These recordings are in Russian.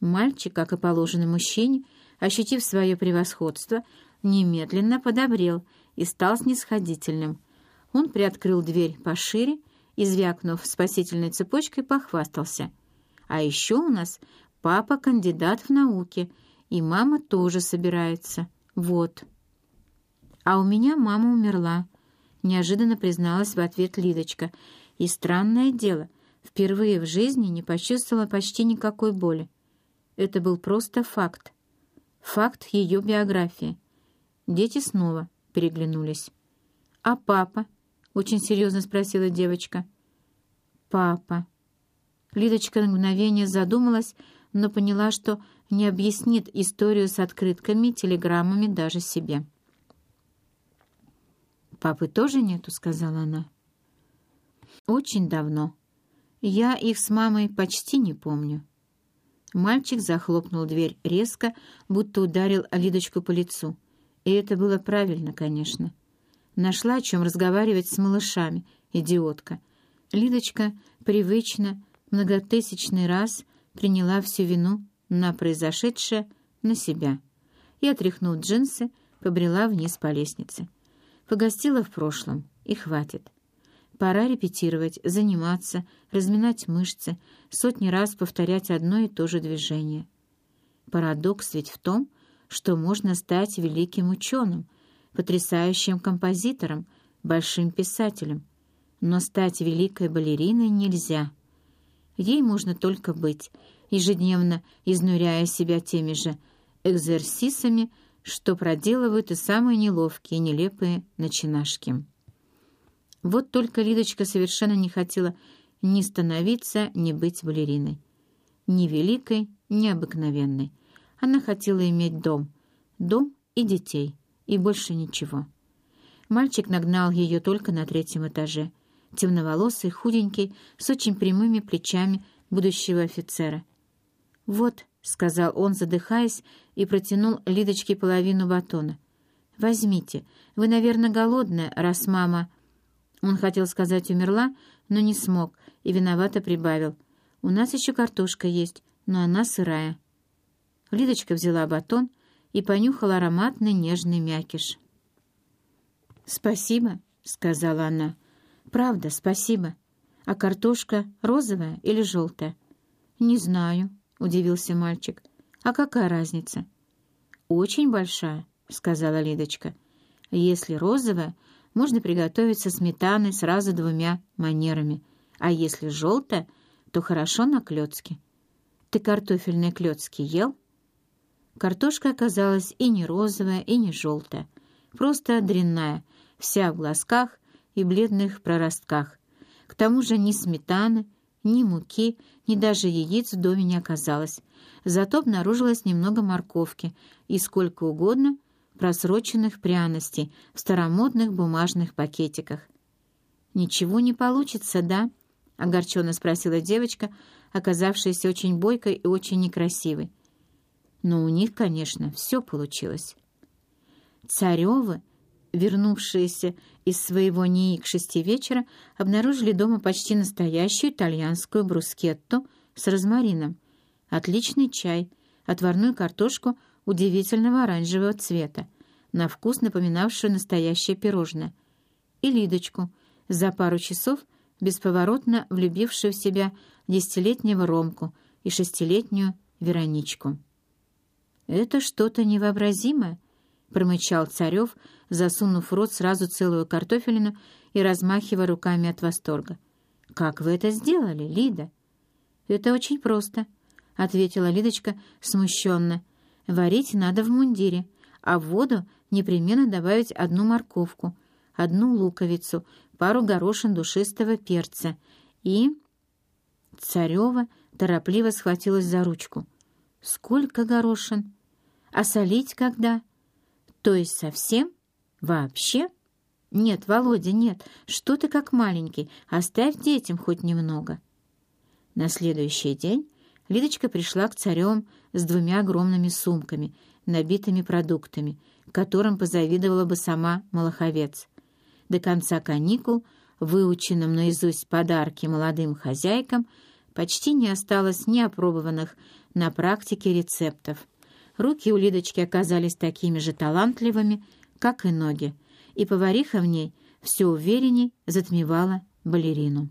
Мальчик, как и положено мужчине, ощутив свое превосходство, немедленно подобрел и стал снисходительным. Он приоткрыл дверь пошире и, звякнув спасительной цепочкой, похвастался. «А еще у нас папа кандидат в науки, и мама тоже собирается. Вот». «А у меня мама умерла», — неожиданно призналась в ответ Лидочка. «И странное дело, впервые в жизни не почувствовала почти никакой боли. Это был просто факт. Факт ее биографии. Дети снова переглянулись. «А папа?» — очень серьезно спросила девочка. «Папа». Лидочка на мгновение задумалась, но поняла, что не объяснит историю с открытками, телеграммами даже себе. «Папы тоже нету?» — сказала она. «Очень давно. Я их с мамой почти не помню». Мальчик захлопнул дверь резко, будто ударил Лидочку по лицу. И это было правильно, конечно. Нашла о чем разговаривать с малышами, идиотка. Лидочка привычно, многотысячный раз приняла всю вину на произошедшее на себя и, отряхнув джинсы, побрела вниз по лестнице. Погостила в прошлом, и хватит. Пора репетировать, заниматься, разминать мышцы, сотни раз повторять одно и то же движение. Парадокс ведь в том, что можно стать великим ученым, потрясающим композитором, большим писателем. Но стать великой балериной нельзя. Ей можно только быть, ежедневно изнуряя себя теми же экзерсисами, что проделывают и самые неловкие, нелепые начинашки. Вот только Лидочка совершенно не хотела ни становиться, ни быть балериной. Ни великой, ни обыкновенной. Она хотела иметь дом. Дом и детей. И больше ничего. Мальчик нагнал ее только на третьем этаже. Темноволосый, худенький, с очень прямыми плечами будущего офицера. «Вот», — сказал он, задыхаясь, и протянул Лидочке половину батона. «Возьмите. Вы, наверное, голодная, раз мама...» Он хотел сказать «умерла», но не смог и виновато прибавил. «У нас еще картошка есть, но она сырая». Лидочка взяла батон и понюхала ароматный нежный мякиш. «Спасибо», — сказала она. «Правда, спасибо. А картошка розовая или желтая?» «Не знаю», — удивился мальчик. «А какая разница?» «Очень большая», — сказала Лидочка. «Если розовая, можно приготовить со сметаной сразу двумя манерами, а если желтая, то хорошо на клёцке. Ты картофельные клёцки ел? Картошка оказалась и не розовая, и не желтая, просто дрянная, вся в глазках и бледных проростках. К тому же ни сметаны, ни муки, ни даже яиц в доме не оказалось. Зато обнаружилось немного морковки и сколько угодно просроченных пряностей в старомодных бумажных пакетиках. «Ничего не получится, да?» — огорченно спросила девочка, оказавшаяся очень бойкой и очень некрасивой. Но у них, конечно, все получилось. Царевы, вернувшиеся из своего НИИ к шести вечера, обнаружили дома почти настоящую итальянскую брускетту с розмарином, отличный чай, отварную картошку удивительного оранжевого цвета, на вкус напоминавшую настоящее пирожное, и Лидочку, за пару часов бесповоротно влюбившую в себя десятилетнего Ромку и шестилетнюю Вероничку. «Это что-то невообразимое», — промычал Царев, засунув в рот сразу целую картофелину и размахивая руками от восторга. «Как вы это сделали, Лида?» «Это очень просто», — ответила Лидочка смущенно. Варить надо в мундире, а в воду непременно добавить одну морковку, одну луковицу, пару горошин душистого перца и... Царева торопливо схватилась за ручку. «Сколько горошин? А солить когда? То есть совсем? Вообще?» «Нет, Володя, нет, что ты как маленький, оставь детям хоть немного». На следующий день Лидочка пришла к царем с двумя огромными сумками, набитыми продуктами, которым позавидовала бы сама Малаховец. До конца каникул, выученным наизусть подарки молодым хозяйкам, почти не осталось неопробованных на практике рецептов. Руки у Лидочки оказались такими же талантливыми, как и ноги, и повариха в ней все уверенней затмевала балерину.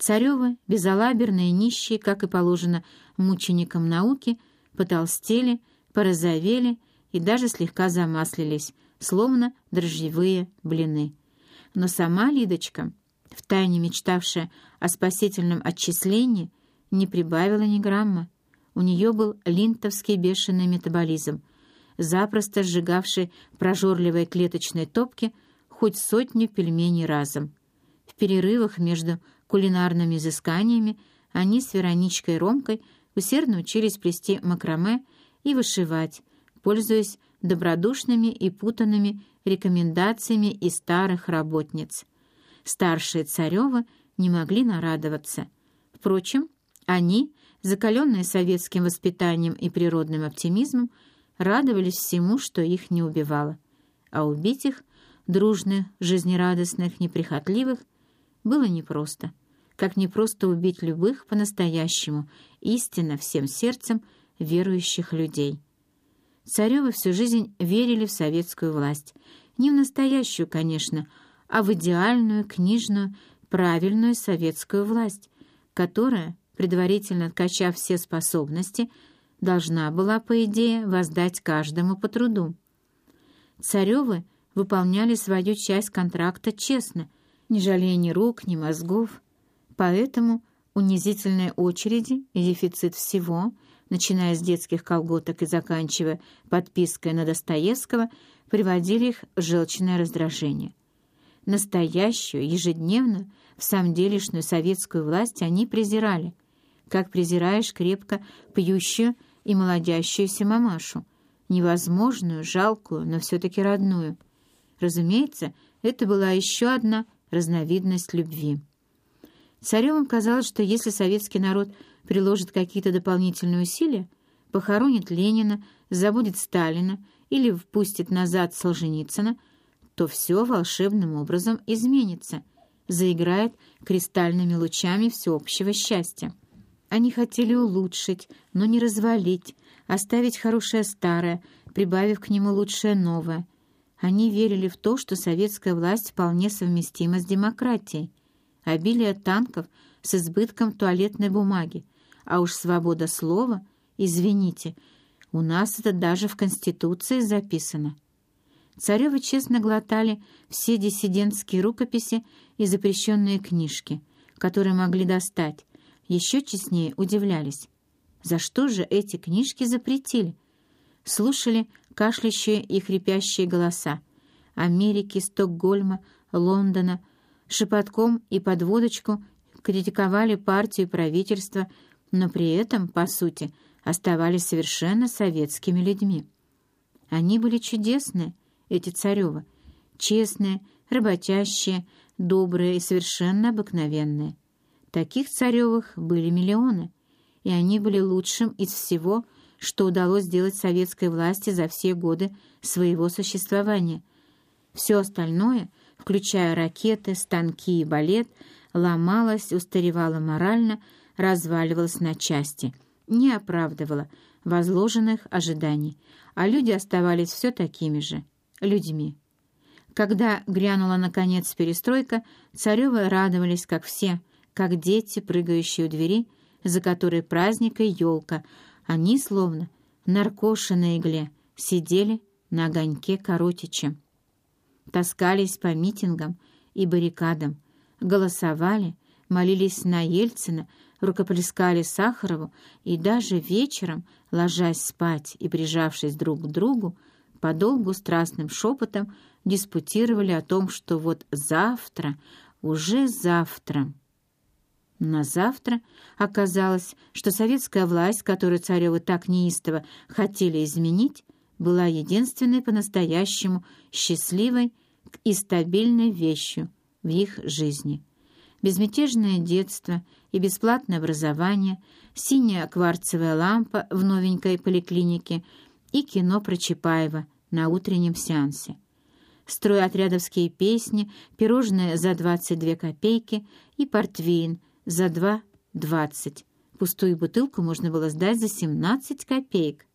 Царевы, безалаберные, нищие, как и положено мученикам науки, потолстели, порозовели и даже слегка замаслились, словно дрожжевые блины. Но сама Лидочка, втайне мечтавшая о спасительном отчислении, не прибавила ни грамма. У нее был линтовский бешеный метаболизм, запросто сжигавший прожорливые клеточные топки хоть сотню пельменей разом. В перерывах между кулинарными изысканиями они с Вероничкой Ромкой усердно учились плести макраме и вышивать, пользуясь добродушными и путанными рекомендациями из старых работниц. Старшие Царевы не могли нарадоваться. Впрочем, они, закаленные советским воспитанием и природным оптимизмом, радовались всему, что их не убивало. А убить их, дружных, жизнерадостных, неприхотливых, было непросто. Как непросто убить любых по-настоящему, истинно всем сердцем верующих людей. Царевы всю жизнь верили в советскую власть. Не в настоящую, конечно, а в идеальную, книжную, правильную советскую власть, которая, предварительно откачав все способности, должна была, по идее, воздать каждому по труду. Царевы выполняли свою часть контракта честно, не жалея ни рук, ни мозгов. Поэтому унизительные очереди и дефицит всего — начиная с детских колготок и заканчивая подпиской на Достоевского, приводили их в желчное раздражение. Настоящую, ежедневную, в самом делешную советскую власть они презирали, как презираешь крепко пьющую и молодящуюся мамашу, невозможную, жалкую, но все-таки родную. Разумеется, это была еще одна разновидность любви. Царевым казалось, что если советский народ приложит какие-то дополнительные усилия, похоронит Ленина, забудет Сталина или впустит назад Солженицына, то все волшебным образом изменится, заиграет кристальными лучами всеобщего счастья. Они хотели улучшить, но не развалить, оставить хорошее старое, прибавив к нему лучшее новое. Они верили в то, что советская власть вполне совместима с демократией. Обилие танков с избытком туалетной бумаги, а уж свобода слова, извините, у нас это даже в Конституции записано. Царевы честно глотали все диссидентские рукописи и запрещенные книжки, которые могли достать. Еще честнее удивлялись. За что же эти книжки запретили? Слушали кашлящие и хрипящие голоса. Америки, Стокгольма, Лондона, шепотком и подводочку критиковали партию и правительство, но при этом, по сути, оставались совершенно советскими людьми. Они были чудесные, эти царевы, честные, работящие, добрые и совершенно обыкновенные. Таких царевых были миллионы, и они были лучшим из всего, что удалось сделать советской власти за все годы своего существования. Все остальное, включая ракеты, станки и балет, ломалось, устаревало морально, разваливалась на части, не оправдывала возложенных ожиданий, а люди оставались все такими же людьми. Когда грянула, наконец, перестройка, царевы радовались, как все, как дети, прыгающие у двери, за которой праздник и елка. Они, словно наркоши на игле, сидели на огоньке Коротича. Таскались по митингам и баррикадам, голосовали, молились на Ельцина, рукоплескали Сахарову и даже вечером, ложась спать и прижавшись друг к другу, подолгу страстным шепотом диспутировали о том, что вот завтра, уже завтра... На завтра оказалось, что советская власть, которую царевы так неистово хотели изменить, была единственной по-настоящему счастливой и стабильной вещью в их жизни — безмятежное детство и бесплатное образование, синяя кварцевая лампа в новенькой поликлинике и кино про Чапаева на утреннем сеансе. Стройотрядовские песни, пирожные за 22 копейки и портвейн за 2 двадцать. Пустую бутылку можно было сдать за семнадцать копеек.